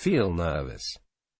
feel nervous.